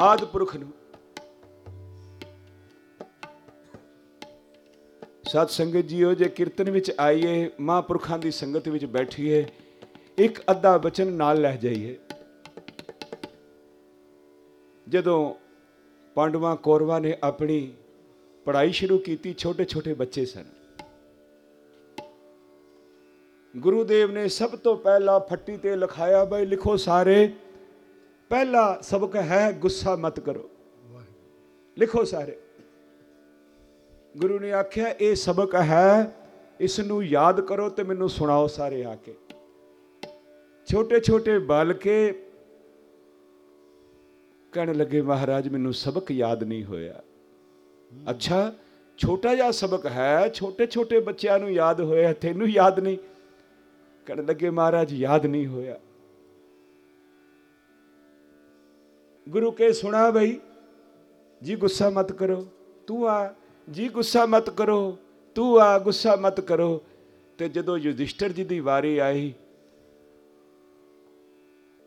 ਆਦ ਪੁਰਖ ਨੂੰ। ਸਤ ਸੰਗਤ ਜੀਓ, ਜੇ ਕੀਰਤਨ ਵਿੱਚ ਆਈਏ, ਮਹਾਂਪੁਰਖਾਂ ਦੀ ਸੰਗਤ ਵਿੱਚ ਬੈਠੀਏ, ਇੱਕ ਅੱਧਾ ਬਚਨ ਨਾਲ ਲੈ ਜਾਈਏ। ਜਦੋਂ ਪਾਂਡਵਾਂ ਕੌਰਵਾਂ ਨੇ ਆਪਣੀ ਪੜ੍ਹਾਈ ਸ਼ੁਰੂ ਕੀਤੀ ਛੋਟੇ ਛੋਟੇ ਬੱਚੇ ਸਨ। ਗੁਰੂਦੇਵ ਨੇ ਸਭ ਤੋਂ ਪਹਿਲਾਂ ਫੱਟੀ ਤੇ ਲਿਖਾਇਆ, ਬਈ ਲਿਖੋ ਸਾਰੇ ਪਹਿਲਾ ਸਬਕ ਹੈ, ਗੁੱਸਾ ਮਤ ਕਰੋ। ਲਿਖੋ ਸਾਰੇ। ਗੁਰੂ ਨੇ ਆਖਿਆ, ਇਹ ਸਬਕ ਹੈ ਇਸ ਨੂੰ ਯਾਦ ਕਰੋ ਤੇ ਮੈਨੂੰ ਸੁਣਾਓ ਸਾਰੇ ਆ ਕੇ। ਛੋਟੇ ਛੋਟੇ ਬਾਲਕੇ ਕਹਿਣ ਲੱਗੇ, ਮਹਾਰਾਜ, ਮੈਨੂੰ ਸਬਕ ਯਾਦ ਨਹੀਂ ਹੋਇਆ। ਅੱਛਾ, ਛੋਟਾ ਜਿਹਾ ਸਬਕ ਹੈ ਛੋਟੇ ਛੋਟੇ ਬੱਚਿਆਂ ਨੂੰ ਯਾਦ ਹੋਇਆ, ਤੈਨੂੰ ਯਾਦ ਨਹੀਂ। ਕਹਿਣ ਲੱਗੇ, ਮਹਾਰਾਜ, ਯਾਦ ਨਹੀਂ ਹੋਇਆ। ਗੁਰੂ ਕੇ ਸੁਣਾ ਬਈ, ਜੀ ਗੁੱਸਾ ਮਤ ਕਰੋ, ਤੂੰ ਆ, ਜੀ ਗੁੱਸਾ ਮਤ ਕਰੋ, ਤੂੰ ਆ, ਗੁੱਸਾ ਮਤ ਕਰੋ। ਤੇ ਜਦੋਂ ਯੁਧਿਸਟਰ ਜੀ ਦੀ ਵਾਰੀ ਆਈ,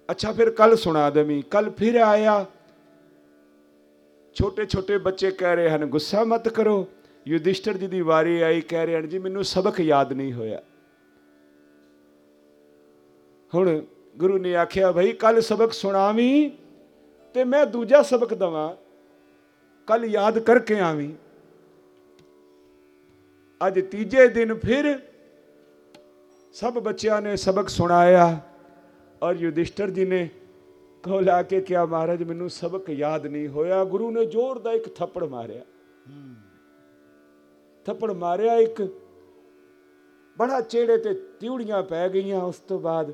ਅੱਛਾ ਫਿਰ ਕੱਲ ਸੁਣਾ ਦੇਵੀਂ ਕੱਲ ਫਿਰ ਆਇਆ। ਛੋਟੇ ਛੋਟੇ ਬੱਚੇ ਕਹਿ ਰਹੇ ਹਨ, ਗੁੱਸਾ ਮਤ ਕਰੋ। ਯੁਧਿਸ਼ਟਰ ਜੀ ਦੀ ਵਾਰੀ ਆਈ, ਕਹਿ ਰਹੇ ਹਨ, ਜੀ ਮੈਨੂੰ ਸਬਕ ਯਾਦ ਨਹੀਂ ਹੋਇਆ। ਹੁਣ ਗੁਰੂ ਨੇ ਆਖਿਆ ਭਈ ਕੱਲ ਸਬਕ ਸੁਣਾਵੀਂ? ਤੇ ਮੈਂ ਦੂਜਾ ਸਬਕ ਦਵਾਂ ਕੱਲ ਯਾਦ ਕਰਕੇ ਆਵੀਂ। ਅੱਜ ਤੀਜੇ ਦਿਨ ਫਿਰ ਸਭ ਬੱਚਿਆਂ ਨੇ ਸਬਕ ਸੁਣਾਇਆ ਔਰ ਯੁਧਿਸ਼ਟਰ ਜੀ ਨੇ ਕਹੋ ਲਾ ਕੇ ਕਿਹਾ, ਮਹਾਰਾਜ, ਮੈਨੂੰ ਸਬਕ ਯਾਦ ਨਹੀਂ ਹੋਇਆ। ਗੁਰੂ ਨੇ ਜ਼ੋਰ ਦਾ ਇੱਕ ਥੱਪੜ ਮਾਰਿਆ। ਥੱਪੜ ਮਾਰਿਆ ਇੱਕ, ਬੜਾ ਚਿਹੜੇ ਤੇ ਤਿਉੜੀਆਂ ਪੈ ਗਈਆਂ। ਉਸ ਤੋਂ ਬਾਅਦ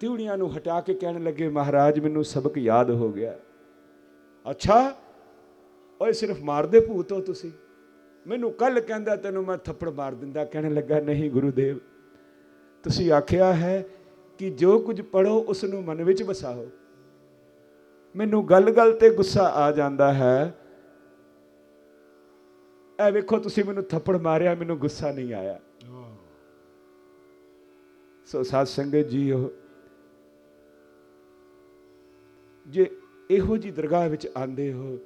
ਤਿਉੜੀਆਂ ਨੂੰ ਹਟਾ ਕੇ ਕਹਿਣ ਲੱਗੇ ਮਹਾਰਾਜ ਮੈਨੂੰ ਸਬਕ ਯਾਦ ਹੋ ਗਿਆ। ਅੱਛਾ ਓਏ ਸਿਰਫ ਮਾਰਦੇ ਭੂਤ ਹੋ ਤੁਸੀਂ? ਮੈਨੂੰ ਕੱਲ ਕਹਿੰਦਾ ਤੈਨੂੰ ਮੈਂ ਥੱਪੜ ਮਾਰ ਦਿੰਦਾ। ਕਹਿਣ ਲੱਗਾ ਨਹੀਂ ਗੁਰੂਦੇਵ ਤੁਸੀਂ ਆਖਿਆ ਹੈ ਕਿ ਜੋ ਕੁਝ ਪੜੋ ਉਸ ਨੂੰ ਮਨ ਵਿੱਚ ਵਸਾਓ। ਮੈਨੂੰ ਗੱਲ-ਗੱਲ ਤੇ ਗੁੱਸਾ ਆ ਜਾਂਦਾ ਹੈ। ਐ ਵੇਖੋ ਤੁਸੀਂ ਮੈਨੂੰ ਥੱਪੜ ਮਾਰਿਆ ਮੈਨੂੰ ਗੁੱਸਾ ਨਹੀਂ ਆਇਆ। ਸੋ ਸਾਧ ਸੰਗਤ ਜੀਓ ਜੇ ਇਹੋ ਜੀ ਦਰਗਾਹ ਵਿੱਚ ਆਂਦੇ ਹੋ,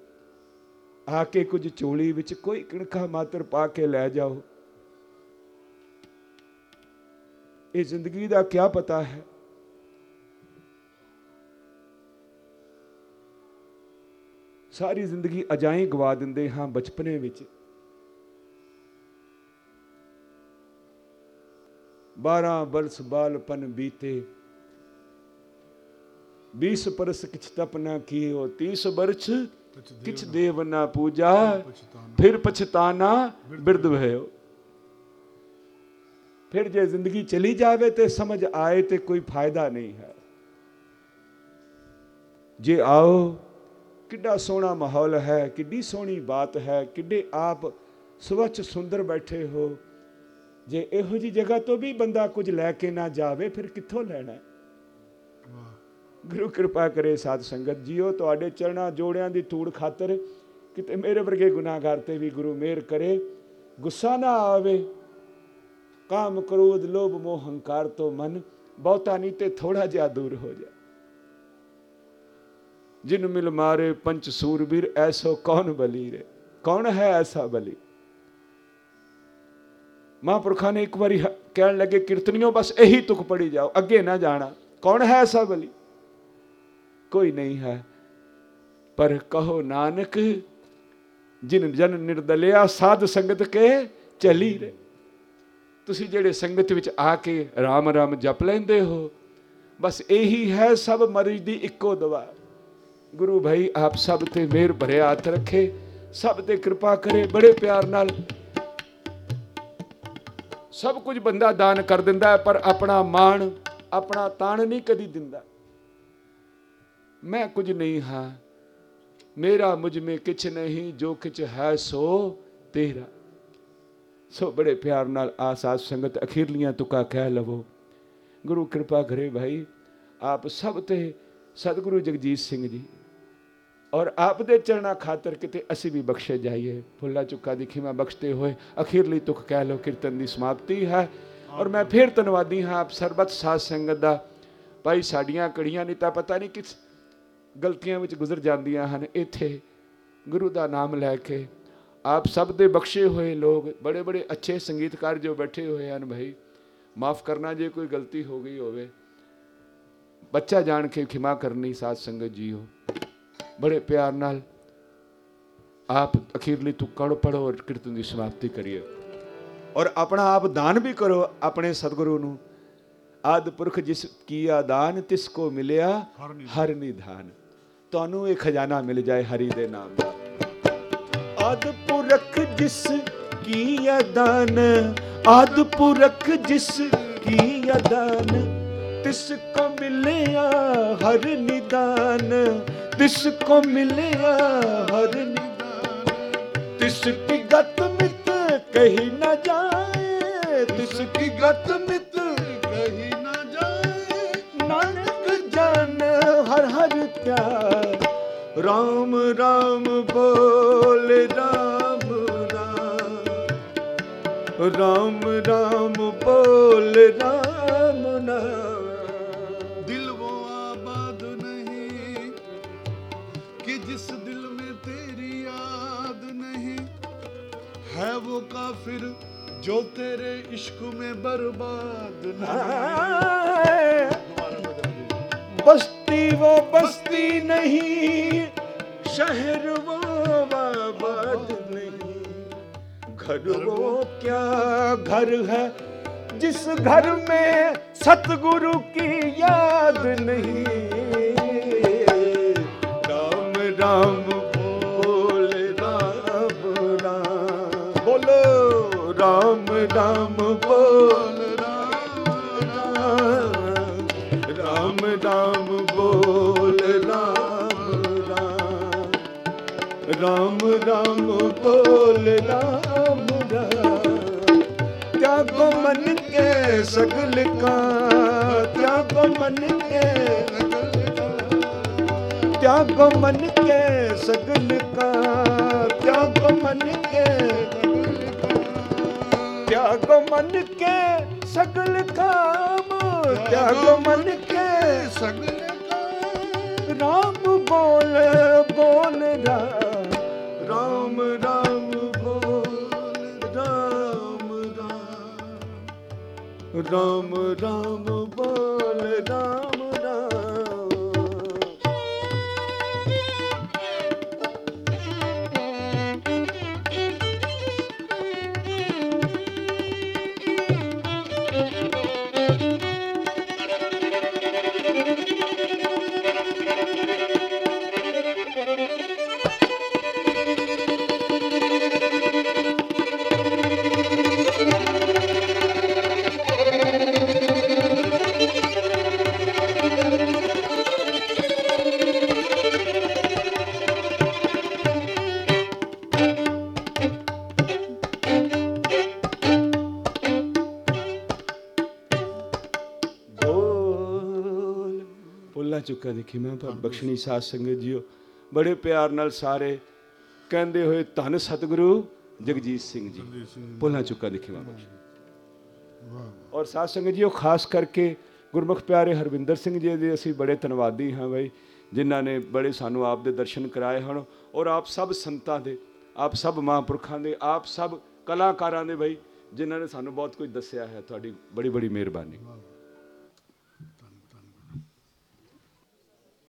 ਆ ਕੇ ਕੁਝ ਚੋਲੀ ਵਿੱਚ ਕੋਈ ਕਿਣਕਾ ਮਾਤਰ ਪਾ ਕੇ ਲੈ ਜਾਓ। ਇਹ ਜ਼ਿੰਦਗੀ ਦਾ ਕੀ ਪਤਾ ਹੈ? ਸਾਰੀ ਜ਼ਿੰਦਗੀ ਅਜਾਈ ਗਵਾ ਦਿੰਦੇ ਹਾਂ ਬਚਪਨੇ ਵਿੱਚ। 12 ਬਰਸ ਬਾਲਪਨ ਬੀਤੇ। 20 ਬਰਸ ਕਿਛ ਤਪ ਨਾ ਕੀਓ 30 ਬਰਸ ਕਿਛ ਦੇਵ ਨਾ ਪੂਜਾ ਫਿਰ ਪਛਤਾਨਾ ਬਿਰਧ ਭਇਓ ਫਿਰ ਜੇ ਜ਼ਿੰਦਗੀ ਚਲੀ ਜਾਵੇ ਤੇ ਸਮਝ ਆਏ ਤੇ ਕੋਈ ਫਾਇਦਾ ਨਹੀਂ ਹੈ ਜੇ ਆਓ ਕਿੱਡਾ ਸੋਹਣਾ ਮਾਹੌਲ ਹੈ ਕਿੱਡੀ ਸੋਹਣੀ ਬਾਤ ਹੈ ਕਿੱਡੇ ਆਪ ਸਵੱਛ ਸੁੰਦਰ ਬੈਠੇ ਹੋ ਜੇ ਇਹੋ ਜੀ ਜਗ੍ਹਾ ਤੋਂ ਵੀ ਬੰਦਾ ਕੁਝ ਲੈ ਕੇ ਨਾ ਜਾਵੇ ਫਿਰ ਕਿੱਥੋਂ ਲੈਣਾ ਗੁਰੂ ਕਿਰਪਾ ਕਰੇ ਸਾਧ ਸੰਗਤ ਜੀਓ, ਤੁਹਾਡੇ ਚਰਣਾ ਜੋੜਿਆਂ ਦੀ ਧੂੜ ਖਾਤਰ ਕਿਤੇ ਮੇਰੇ ਵਰਗੇ ਗੁਨਾਹਗਾਰ ਤੇ ਵੀ ਗੁਰੂ ਮਿਹਰ ਕਰੇ। ਗੁੱਸਾ ਨਾ ਆਵੇ। ਕਾਮ ਕ੍ਰੋਧ, ਲੋਭ, ਮੋਹ, ਹੰਕਾਰ ਤੋਂ ਮਨ ਬਹੁਤਾ ਨਹੀਂ ਤੇ ਥੋੜਾ ਜਿਹਾ ਦੂਰ ਹੋ ਜਾ। ਜਿਨ ਮਿਲ ਮਾਰੇ ਪੰਚ ਸੂਰਬੀਰ, ਐਸੋ ਕੌਣ ਬਲੀ ਰੇ? ਕੌਣ ਹੈ ਐਸਾ ਬਲੀ? ਮਹਾਂਪੁਰਖਾਂ ਨੇ ਇੱਕ ਵਾਰੀ ਕਹਿਣ ਲੱਗੇ, ਕੀਰਤਨੀਓ, ਬਸ ਇਹੀ ਤੁਕ ਪੜੀ ਜਾਓ, ਅੱਗੇ ਨਾ ਜਾਣਾ। ਕੌਣ ਹੈ ਐਸਾ ਬਲੀ? ਕੋਈ ਨਹੀਂ ਹੈ। ਪਰ ਕਹੋ ਨਾਨਕ, ਜਿਨ ਜਨ ਨਿਰਦਲਿਆ, ਸਾਧ ਸੰਗਤ ਕੇ ਚਲੀ ਰੇ। ਤੁਸੀਂ ਜਿਹੜੇ ਸੰਗਤ ਵਿੱਚ ਆ ਕੇ ਰਾਮ ਰਾਮ ਜਪ ਲੈਂਦੇ ਹੋ, ਬਸ ਇਹੀ ਹੈ ਸਭ ਮਰੀਜ਼ ਦੀ ਇੱਕੋ ਦਵਾ। ਗੁਰੂ ਭਾਈ, ਆਪ ਸਭ ਤੇ ਮਿਹਰ ਭਰਿਆ ਹੱਥ ਰੱਖੇ, ਸਭ ਤੇ ਕਿਰਪਾ ਕਰੇ, ਬੜੇ ਪਿਆਰ ਨਾਲ। ਸਭ ਕੁਝ ਬੰਦਾ ਦਾਨ ਕਰ ਦਿੰਦਾ ਹੈ, ਪਰ ਆਪਣਾ ਮਾਣ, ਆਪਣਾ ਤਾਣ ਨਹੀਂ ਕਦੀ ਦਿੰਦਾ। ਮੈਂ ਕੁਝ ਨਹੀਂ ਹਾਂ। ਮੇਰਾ ਮੁਝ ਮੇ ਕਿਛ ਨਹੀਂ ਜੋ ਕਿਛ ਹੈ ਸੋ ਤੇਰਾ। ਸੋ ਬੜੇ ਪਿਆਰ ਨਾਲ ਆਸਾਦ ਸੰਗਤ ਅਖੀਰਲੀਆਂ ਤੁਕਾ ਕਹਿ ਲਵੋ। ਗੁਰੂ ਕਿਰਪਾ ਕਰੇ ਭਾਈ ਆਪ ਸਭ ਤੇ ਸਤਿਗੁਰੂ ਜਗਜੀਤ ਸਿੰਘ ਜੀ। ਔਰ ਆਪ ਦੇ ਚਰਣਾ ਖਾਤਰ ਕਿਤੇ ਅਸੀਂ ਵੀ ਬਖਸ਼ੇ ਜਾਈਏ। ਫੁੱਲਾ ਚੁੱਕਾ ਦੀ ਖਿਮਾ ਬਖਸ਼ਦੇ ਹੋਏ ਅਖੀਰਲੀ ਤੁਕ ਕਹਿ ਲੋ ਕੀਰਤਨ ਦੀ ਸਮਾਪਤੀ ਹੈ। ਔਰ ਮੈਂ ਫੇਰ ਧੰਨਵਾਦੀ ਹਾਂ ਆਪ ਸਰਬਤ ਸਾਧ ਸੰਗਤ ਦਾ। ਭਾਈ ਸਾਡੀਆਂ ਕੜੀਆਂ ਨਹੀਂ ਤਾਂ ਪਤਾ ਨਹੀਂ ਕਿਸ ਗਲਤੀਆਂ ਵਿੱਚ ਗੁਜ਼ਰ ਜਾਂਦੀਆਂ ਹਨ। ਇੱਥੇ ਗੁਰੂ ਦਾ ਨਾਮ ਲੈ ਕੇ ਆਪ ਸਭ ਦੇ ਬਖਸ਼ੇ ਹੋਏ ਲੋਕ ਬੜੇ ਬੜੇ ਅੱਛੇ ਸੰਗੀਤਕਾਰ ਜੋ ਬੈਠੇ ਹੋਏ ਹਨ ਭਾਈ ਮਾਫ ਕਰਨਾ ਜੇ ਕੋਈ ਗਲਤੀ ਹੋ ਗਈ ਹੋਵੇ। ਬੱਚਾ ਜਾਣ ਕੇ ਖਿਮਾ ਕਰਨੀ ਸਾਧ ਸੰਗਤ ਜੀਓ। ਬੜੇ ਪਿਆਰ ਨਾਲ ਆਪ ਅਖੀਰਲੀ ਤੁਕਾਂ ਨੂੰ ਪੜੋ ਔਰ ਕੀਰਤਨ ਦੀ ਸਮਾਪਤੀ ਕਰੀਏ। ਔਰ ਆਪਣਾ ਆਪ ਦਾਨ ਵੀ ਕਰੋ ਆਪਣੇ ਸਤਿਗੁਰੂ ਨੂੰ। ਆਦ ਪੁਰਖ ਜਿਸ ਕੀਆ ਦਾਨ ਤਿਸ ਕੋ ਮਿਲਿਆ ਹਰ ਨਿਧਾਨ। ਤੁਹਾਨੂੰ ਇਹ ਖਜ਼ਾਨਾ ਮਿਲ ਜਾਏ ਹਰੀ ਦੇ ਨਾਮ ਦਾ। ਆਦ ਪੁਰਖ ਜਿਸ ਕੀ ਦਾਨ ਆਦ ਪੁਰਖ ਜਿਸ ਕੀ ਦਾਨ ਤਿਸ ਕੋ ਮਿਲਿਆ ਹਰ ਨਿਦਾਨ, ਤਿਸ ਕੋ ਮਿਲਿਆ ਹਰ ਨਿਦਾਨ। ਤਿਸ ਕੀ ਗਤ ਮਿਤ ਕਹੀ ਨਾ ਜਾਏ, ਤਿਸ ਕੀ ਗਤ ਮਿਤ ਕਹੀ ਨਾ ਜਾਏ। ਨਾਨਕ ਜਨ ਹਰ ਹਰ ਧਿਆਨ ਰਾਮ ਰਾਮ ਬੋਲ, ਰਾਮ ਨਾਮ ਰਾਮ ਰਾਮ ਬੋਲ, ਰਾਮ ਨਾਮ ਦਿਲ ਵੋ ਆਬਾਦ ਨਹੀਂ, ਕਿ ਜਿਸ ਦਿਲ ਮੇ ਤੇਰੀ ਯਾਦ ਨਹੀਂ, ਹੈ ਵੋ ਕਾਫਿਰ ਜੋ ਤੇਰੇ ਇਸ਼ਕ ਮੇ ਬਰਬਾਦ ਨਹੀਂ। बस्ती वो बस्ती नहीं शहर वो आबाद नहीं घर वो क्या घर है जिस घर में सतगुरु की याद नहीं ਰਾਮ ਰਾਮ ਬੋਲ ਰਾਮ ਰਾਮ। ਤਿਆਗੋ ਮਨ ਕੇ ਸਗਲ ਕਾ ਤਿਆਗੋ ਮਨ ਕੇ ਤਿਆਗੋ ਮਨ ਕੇ ਸਗਲ ਕਾ ਤਿਆਗੋ ਮਨ ਕੇ ਤਿਆਗੋ ਮਨ ਕੇ ਸਗਲ ਕਾਮ ਤਿਆਗੋ ਮਨ ਕੇ ਸਗਲ ਕਾਮ। ਰਾਮ ਬੋਲ ਬੋਲ ਰਾਮ ਰਾਮ ਬੋਲ ਰਾਮ ਪੁੱਲਾ ਚੁੱਕਾ ਦੇਖੀ ਮੈਂ ਪਰ ਬਖਸ਼ਣੀ ਸਾਧ ਸੰਗਤ ਜੀਓ। ਬੜੇ ਪਿਆਰ ਨਾਲ ਸਾਰੇ ਕਹਿੰਦੇ ਹੋਏ ਧੰਨ ਸਤਿਗੁਰੂ ਜਗਜੀਤ ਸਿੰਘ ਜੀ। ਪੁੱਲਾ ਚੁੱਕਾ ਦੇਖੀ ਮੈਂ। ਬਖਸ਼ਣੀ ਔਰ ਸਾਧ ਸੰਗਤ ਜੀਓ ਖਾਸ ਕਰਕੇ ਗੁਰਮੁਖ ਪਿਆਰੇ ਹਰਵਿੰਦਰ ਸਿੰਘ ਜੀ ਦੇ ਅਸੀਂ ਬੜੇ ਧੰਨਵਾਦੀ ਹਾਂ ਬਈ ਜਿਨ੍ਹਾਂ ਨੇ ਬੜੇ ਸਾਨੂੰ ਆਪ ਦੇ ਦਰਸ਼ਨ ਕਰਾਏ ਹਨ ਔਰ ਆਪ ਸਭ ਸੰਤਾਂ ਦੇ ਆਪ ਸਭ ਮਹਾਂਪੁਰਖਾਂ ਦੇ ਆਪ ਸਭ ਕਲਾਕਾਰਾਂ ਦੇ ਬਈ ਜਿਨ੍ਹਾਂ ਨੇ ਸਾਨੂੰ ਬਹੁਤ ਕੁਝ ਦੱਸਿਆ ਹੈ। ਤੁਹਾਡੀ ਬੜੀ ਬੜੀ ਮਿਹਰਬਾਨੀ